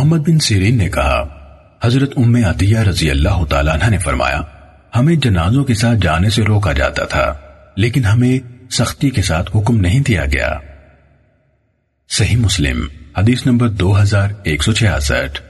محمد بن سیرین نے کہا، حضرت ام عطیہ رضی اللہ تعالیٰ عنہ نے فرمایا، ہمیں جنازوں کے ساتھ جانے سے روکا جاتا تھا، لیکن ہمیں سختی کے ساتھ حکم نہیں دیا گیا۔ صحیح مسلم، حدیث نمبر دو ہزار ایک سو چھیاسٹھ۔